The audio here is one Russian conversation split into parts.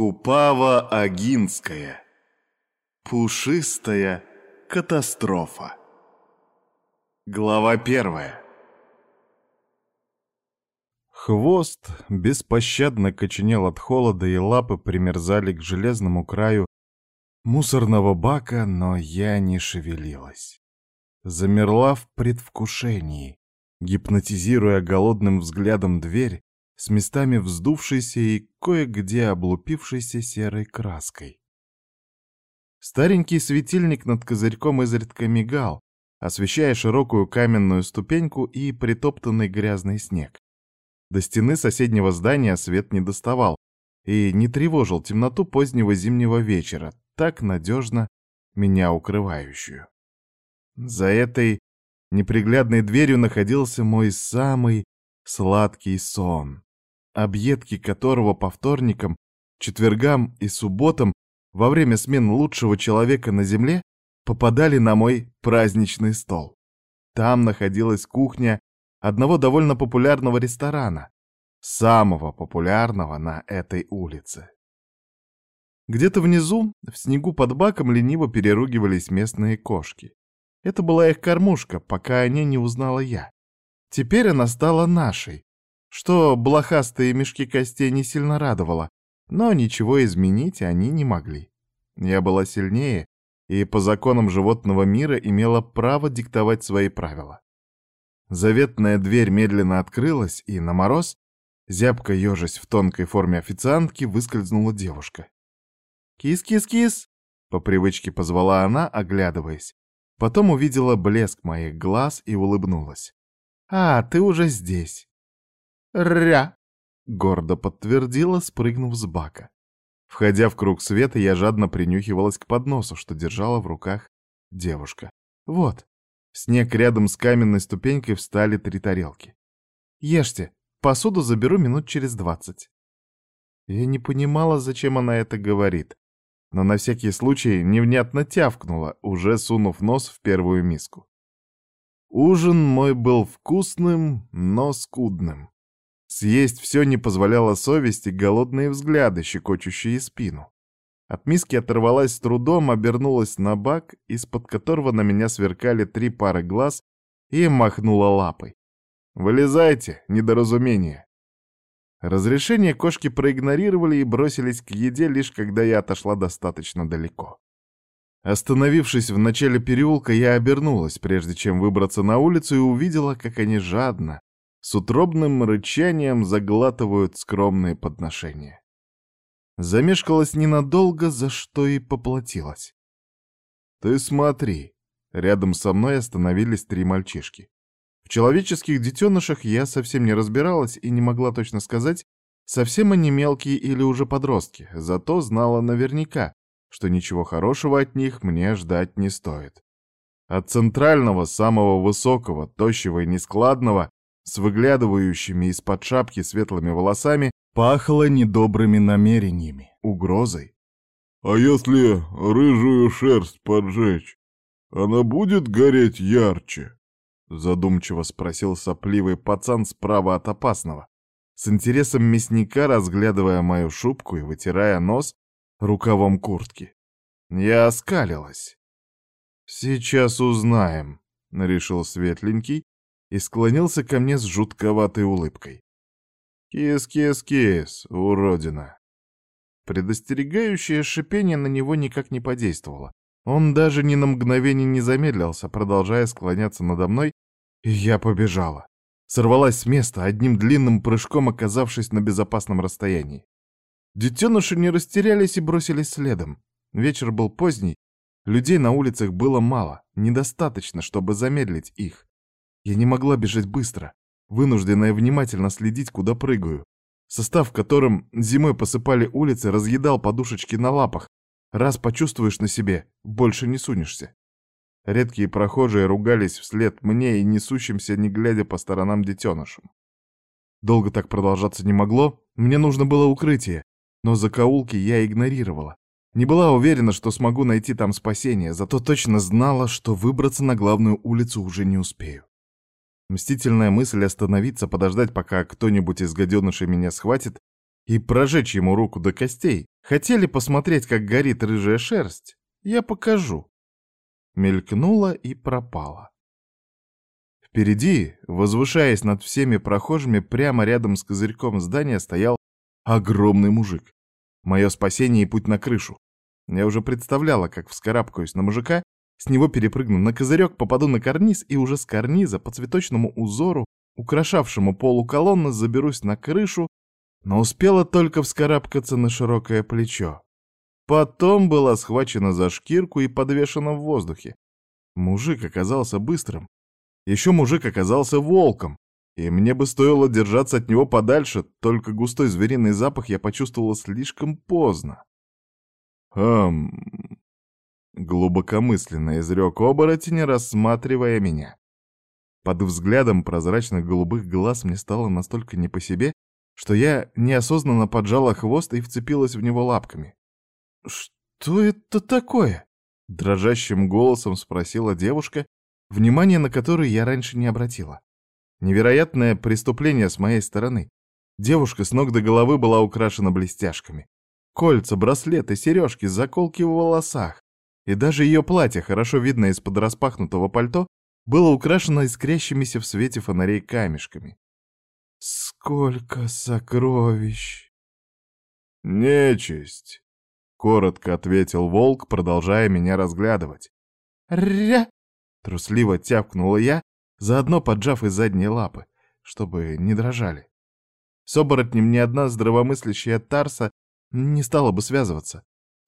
Купава Агинская. Пушистая катастрофа. Глава первая. Хвост беспощадно коченел от холода, и лапы примерзали к железному краю мусорного бака, но я не шевелилась. Замерла в предвкушении, гипнотизируя голодным взглядом дверь с местами вздувшейся и кое-где облупившейся серой краской. Старенький светильник над козырьком изредка мигал, освещая широкую каменную ступеньку и притоптанный грязный снег. До стены соседнего здания свет не доставал и не тревожил темноту позднего зимнего вечера, так надежно меня укрывающую. За этой неприглядной дверью находился мой самый сладкий сон, объедки которого по вторникам, четвергам и субботам во время смен лучшего человека на земле попадали на мой праздничный стол. Там находилась кухня одного довольно популярного ресторана, самого популярного на этой улице. Где-то внизу, в снегу под баком, лениво переругивались местные кошки. Это была их кормушка, пока о ней не узнала я. Теперь она стала нашей, что блохастые мешки костей не сильно радовало, но ничего изменить они не могли. Я была сильнее и по законам животного мира имела право диктовать свои правила. Заветная дверь медленно открылась, и на мороз, зябко ежась в тонкой форме официантки, выскользнула девушка. «Кис-кис-кис!» — по привычке позвала она, оглядываясь. Потом увидела блеск моих глаз и улыбнулась. «А, ты уже здесь!» «Ря!» — гордо подтвердила, спрыгнув с бака. Входя в круг света, я жадно принюхивалась к подносу, что держала в руках девушка. Вот, снег рядом с каменной ступенькой встали три тарелки. «Ешьте, посуду заберу минут через двадцать». Я не понимала, зачем она это говорит, но на всякий случай невнятно тявкнула, уже сунув нос в первую миску. Ужин мой был вкусным, но скудным. Съесть все не позволяла совесть и голодные взгляды, щекочущие спину. От миски оторвалась с трудом, обернулась на бак, из-под которого на меня сверкали три пары глаз, и махнула лапой. «Вылезайте, недоразумение!» Разрешение кошки проигнорировали и бросились к еде, лишь когда я отошла достаточно далеко. Остановившись в начале переулка, я обернулась, прежде чем выбраться на улицу, и увидела, как они жадно, с утробным рычанием заглатывают скромные подношения. Замешкалась ненадолго, за что и поплатилась. «Ты смотри!» Рядом со мной остановились три мальчишки. В человеческих детенышах я совсем не разбиралась и не могла точно сказать, совсем они мелкие или уже подростки, зато знала наверняка, что ничего хорошего от них мне ждать не стоит. От центрального, самого высокого, тощего и нескладного с выглядывающими из-под шапки светлыми волосами, пахло недобрыми намерениями, угрозой. «А если рыжую шерсть поджечь, она будет гореть ярче?» Задумчиво спросил сопливый пацан справа от опасного, с интересом мясника разглядывая мою шубку и вытирая нос рукавом куртки. Я оскалилась. «Сейчас узнаем», — решил светленький, и склонился ко мне с жутковатой улыбкой. «Кис-кис-кис, уродина!» Предостерегающее шипение на него никак не подействовало. Он даже ни на мгновение не замедлился, продолжая склоняться надо мной, и я побежала. Сорвалась с места, одним длинным прыжком оказавшись на безопасном расстоянии. Детеныши не растерялись и бросились следом. Вечер был поздний, людей на улицах было мало, недостаточно, чтобы замедлить их. Я не могла бежать быстро, вынужденная внимательно следить, куда прыгаю. Состав, в котором зимой посыпали улицы, разъедал подушечки на лапах. Раз почувствуешь на себе, больше не сунешься. Редкие прохожие ругались вслед мне и несущимся, не глядя по сторонам детенышам. Долго так продолжаться не могло, мне нужно было укрытие, но закоулки я игнорировала. Не была уверена, что смогу найти там спасение, зато точно знала, что выбраться на главную улицу уже не успею. Мстительная мысль остановиться, подождать, пока кто-нибудь из гаденышей меня схватит, и прожечь ему руку до костей. Хотели посмотреть, как горит рыжая шерсть? Я покажу. Мелькнула и пропала. Впереди, возвышаясь над всеми прохожими, прямо рядом с козырьком здания стоял огромный мужик. Мое спасение и путь на крышу. Я уже представляла, как вскарабкаюсь на мужика, с него перепрыгну на козырек, попаду на карниз и уже с карниза по цветочному узору, украшавшему полу колонны, заберусь на крышу, но успела только вскарабкаться на широкое плечо. Потом была схвачена за шкирку и подвешена в воздухе. Мужик оказался быстрым. Еще мужик оказался волком. И мне бы стоило держаться от него подальше, только густой звериный запах я почувствовала слишком поздно. «Хм...» — глубокомысленно изрек оборотень, рассматривая меня. Под взглядом прозрачных голубых глаз мне стало настолько не по себе, что я неосознанно поджала хвост и вцепилась в него лапками. «Что это такое?» — дрожащим голосом спросила девушка, внимание на которое я раньше не обратила. Невероятное преступление с моей стороны. Девушка с ног до головы была украшена блестяшками. Кольца, браслеты, сережки, заколки в волосах. И даже ее платье, хорошо видно из-под распахнутого пальто, было украшено искрящимися в свете фонарей камешками. «Сколько сокровищ!» «Нечисть!» — коротко ответил волк, продолжая меня разглядывать. «Ря!» — трусливо тявкнула я, заодно поджав и задние лапы, чтобы не дрожали. С оборотнем ни одна здравомыслящая Тарса не стала бы связываться.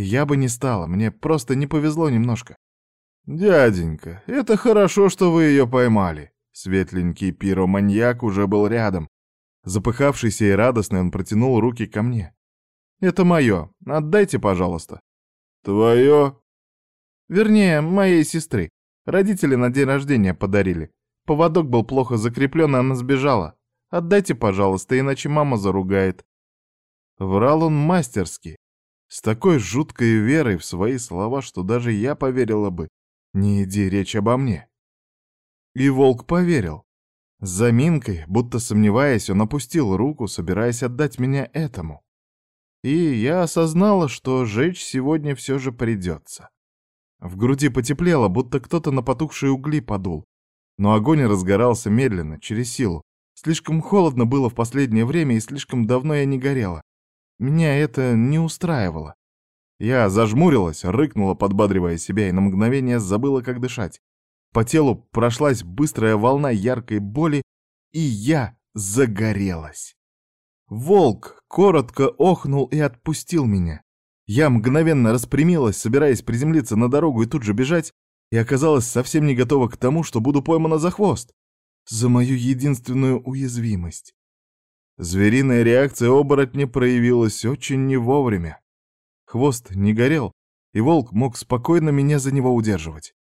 Я бы не стала, мне просто не повезло немножко. «Дяденька, это хорошо, что вы ее поймали». Светленький пироманьяк уже был рядом. Запыхавшийся и радостный, он протянул руки ко мне. «Это мое. Отдайте, пожалуйста». «Твое?» «Вернее, моей сестры. Родители на день рождения подарили. Поводок был плохо закреплен, и она сбежала. Отдайте, пожалуйста, иначе мама заругает. Врал он мастерски, с такой жуткой верой в свои слова, что даже я поверила бы, не иди речь обо мне. И волк поверил. С заминкой, будто сомневаясь, он опустил руку, собираясь отдать меня этому. И я осознала, что жечь сегодня все же придется. В груди потеплело, будто кто-то на потухшие угли подул, но огонь разгорался медленно, через силу. Слишком холодно было в последнее время, и слишком давно я не горела. Меня это не устраивало. Я зажмурилась, рыкнула, подбадривая себя, и на мгновение забыла, как дышать. По телу прошлась быстрая волна яркой боли, и я загорелась. Волк коротко охнул и отпустил меня. Я мгновенно распрямилась, собираясь приземлиться на дорогу и тут же бежать, и оказалась совсем не готова к тому, что буду поймана за хвост. За мою единственную уязвимость. Звериная реакция оборотня проявилась очень не вовремя. Хвост не горел, и волк мог спокойно меня за него удерживать.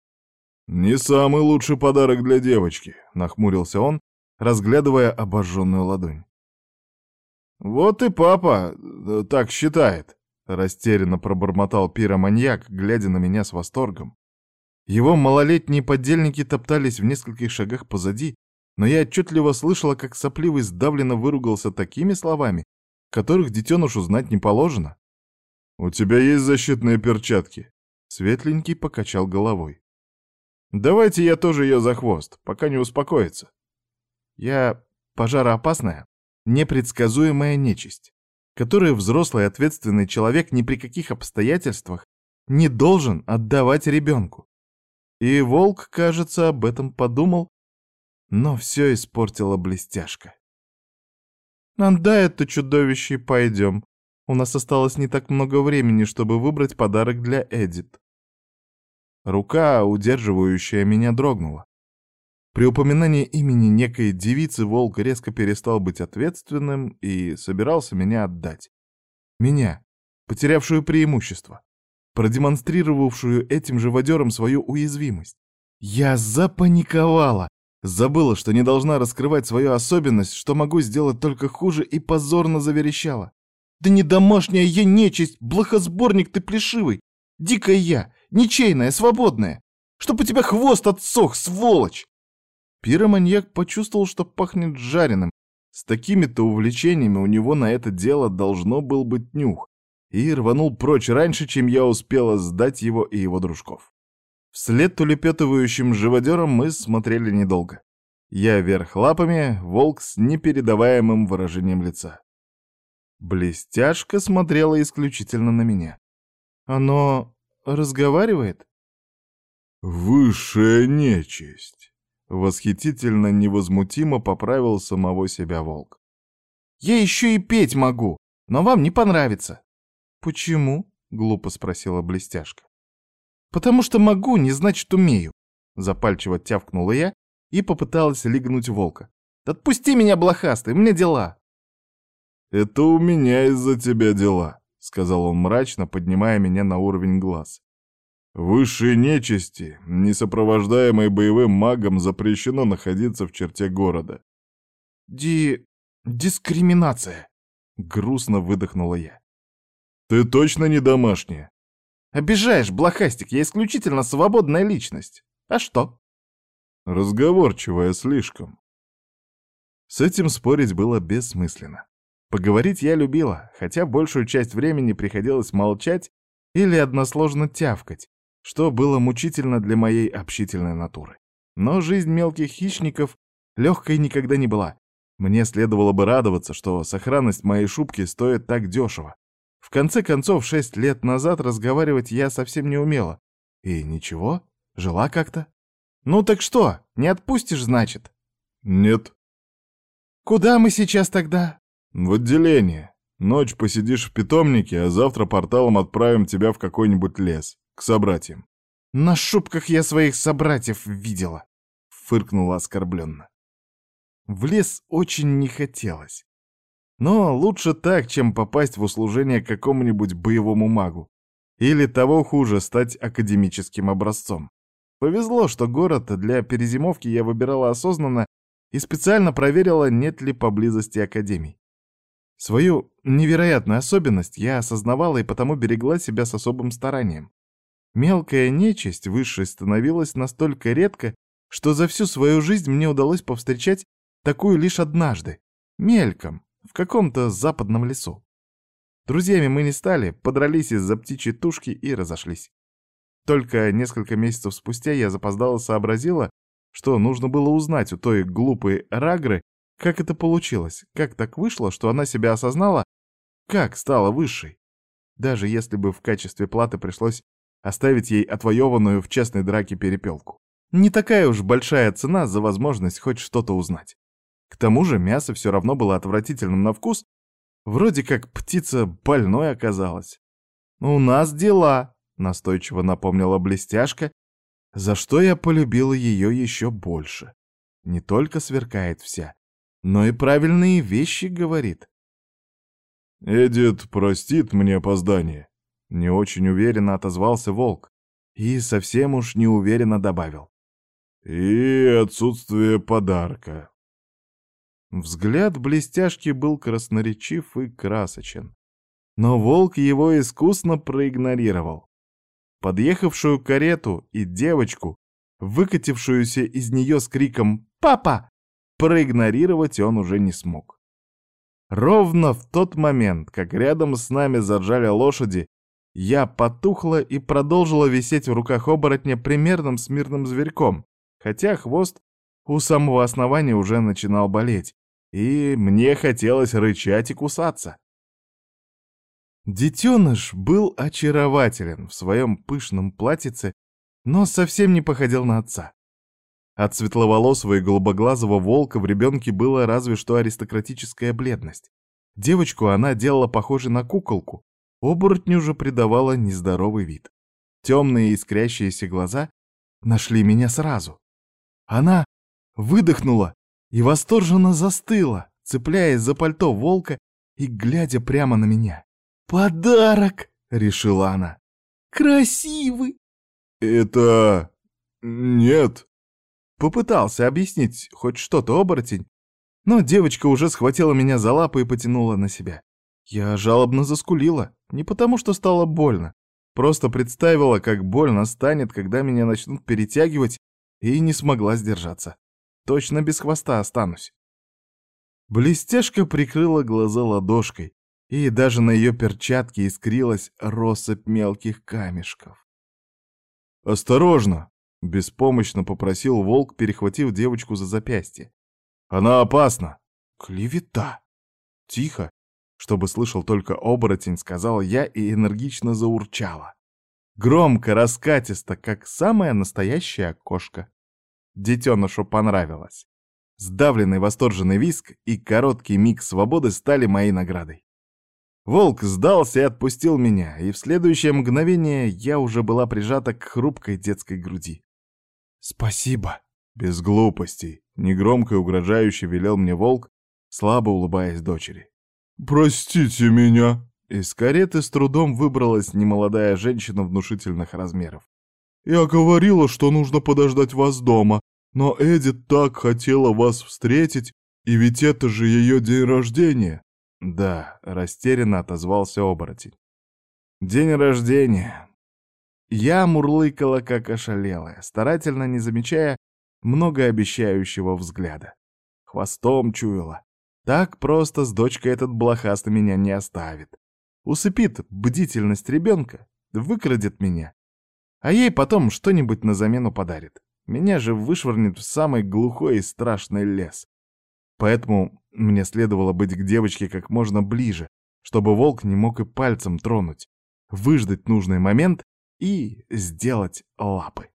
«Не самый лучший подарок для девочки», — нахмурился он, разглядывая обожженную ладонь. «Вот и папа э, так считает», — растерянно пробормотал пироманьяк, глядя на меня с восторгом. Его малолетние подельники топтались в нескольких шагах позади, но я отчетливо слышала, как сопливый сдавленно выругался такими словами, которых детенышу знать не положено. «У тебя есть защитные перчатки?» Светленький покачал головой. «Давайте я тоже ее за хвост, пока не успокоится. Я пожароопасная, непредсказуемая нечисть, которую взрослый ответственный человек ни при каких обстоятельствах не должен отдавать ребенку. И волк, кажется, об этом подумал, но все испортила блестяшка. «Отдай это чудовище и пойдем. У нас осталось не так много времени, чтобы выбрать подарок для Эдит». Рука, удерживающая меня, дрогнула. При упоминании имени некой девицы волк резко перестал быть ответственным и собирался меня отдать. Меня, потерявшую преимущество продемонстрировавшую этим живодерам свою уязвимость. Я запаниковала, забыла, что не должна раскрывать свою особенность, что могу сделать только хуже, и позорно заверещала. «Да не домашняя я нечисть, блохосборник ты плешивый! Дикая я, ничейная, свободная! Чтоб у тебя хвост отсох, сволочь!» Пироманьяк почувствовал, что пахнет жареным, С такими-то увлечениями у него на это дело должно был быть нюх, и рванул прочь раньше, чем я успела сдать его и его дружков. Вслед улепетывающим живодерам мы смотрели недолго. Я вверх лапами, волк с непередаваемым выражением лица. Блестяшка смотрела исключительно на меня. «Оно разговаривает?» «Высшая нечисть!» — восхитительно невозмутимо поправил самого себя волк. «Я еще и петь могу, но вам не понравится». «Почему?» — глупо спросила Блестяшка. «Потому что могу, не значит умею», — запальчиво тявкнула я и попыталась легнуть волка. «Отпусти меня, блохастый, у меня дела». «Это у меня из-за тебя дела», — сказал он мрачно, поднимая меня на уровень глаз. Высшей нечисти, не сопровождаемой боевым магом, запрещено находиться в черте города. Ди... дискриминация. Грустно выдохнула я. Ты точно не домашняя? Обижаешь, блохастик, я исключительно свободная личность. А что? Разговорчивая слишком. С этим спорить было бессмысленно. Поговорить я любила, хотя большую часть времени приходилось молчать или односложно тявкать, что было мучительно для моей общительной натуры. Но жизнь мелких хищников легкой никогда не была. Мне следовало бы радоваться, что сохранность моей шубки стоит так дешево. Конце концов, шесть лет назад разговаривать я совсем не умела. И ничего, жила как-то. Ну так что, не отпустишь, значит? Нет. Куда мы сейчас тогда? В отделение. Ночь посидишь в питомнике, а завтра порталом отправим тебя в какой-нибудь лес. К собратьям. На шубках я своих собратьев видела, фыркнула оскорбленно. В лес очень не хотелось. Но лучше так, чем попасть в услужение какому-нибудь боевому магу. Или того хуже, стать академическим образцом. Повезло, что город для перезимовки я выбирала осознанно и специально проверила, нет ли поблизости академий. Свою невероятную особенность я осознавала и потому берегла себя с особым старанием. Мелкая нечисть высшей становилась настолько редко, что за всю свою жизнь мне удалось повстречать такую лишь однажды, мельком, в каком-то западном лесу. Друзьями мы не стали, подрались из-за птичьей тушки и разошлись. Только несколько месяцев спустя я запоздало сообразила, что нужно было узнать у той глупой Рагры, как это получилось, как так вышло, что она себя осознала, как стала высшей. Даже если бы в качестве платы пришлось оставить ей отвоеванную в честной драке перепелку. Не такая уж большая цена за возможность хоть что-то узнать. К тому же мясо все равно было отвратительным на вкус, вроде как птица больной оказалась. «У нас дела», — настойчиво напомнила блестяшка, за что я полюбила ее еще больше. Не только сверкает вся, но и правильные вещи говорит. «Эдит простит мне опоздание», не очень уверенно отозвался волк и совсем уж неуверенно добавил. И отсутствие подарка. Взгляд блестяшки был красноречив и красочен. Но волк его искусно проигнорировал. Подъехавшую карету и девочку, выкатившуюся из нее с криком «Папа!», проигнорировать он уже не смог. Ровно в тот момент, как рядом с нами заржали лошади, я потухла и продолжила висеть в руках оборотня примерным смирным зверьком, хотя хвост у самого основания уже начинал болеть, и мне хотелось рычать и кусаться. Детеныш был очарователен в своем пышном платьице, но совсем не походил на отца. От светловолосого и голубоглазого волка в ребенке была разве что аристократическая бледность. Девочку она делала похожей на куколку, Оборотню же придавала нездоровый вид. Темные искрящиеся глаза нашли меня сразу. Она выдохнула и восторженно застыла, цепляясь за пальто волка и глядя прямо на меня. «Подарок!» — решила она. «Красивый!» «Это... нет!» Попытался объяснить хоть что-то оборотень, но девочка уже схватила меня за лапы и потянула на себя. Я жалобно заскулила, не потому что стало больно, просто представила, как больно станет, когда меня начнут перетягивать, и не смогла сдержаться. Точно без хвоста останусь. Блестяшка прикрыла глаза ладошкой, и даже на ее перчатке искрилась россыпь мелких камешков. «Осторожно!» — беспомощно попросил волк, перехватив девочку за запястье. «Она опасна!» «Клевета!» «Тихо!» Чтобы слышал только оборотень, сказала я и энергично заурчала. Громко, раскатисто, как самая настоящая кошка. Детенышу понравилось. Сдавленный восторженный виск и короткий миг свободы стали моей наградой. Волк сдался и отпустил меня, и в следующее мгновение я уже была прижата к хрупкой детской груди. «Спасибо!» Без глупостей, негромко и угрожающе велел мне волк, слабо улыбаясь дочери. «Простите меня!» Из кареты с трудом выбралась немолодая женщина внушительных размеров. «Я говорила, что нужно подождать вас дома, но Эдит так хотела вас встретить, и ведь это же ее день рождения!» «Да», — растерянно отозвался оборотень. «День рождения!» Я мурлыкала, как ошалелая, старательно не замечая многообещающего взгляда. Хвостом чуяла. Так просто с дочкой этот блохаст меня не оставит. Усыпит бдительность ребенка, выкрадет меня. А ей потом что-нибудь на замену подарит. Меня же вышвырнет в самый глухой и страшный лес. Поэтому мне следовало быть к девочке как можно ближе, чтобы волк не мог и пальцем тронуть, выждать нужный момент и сделать лапы.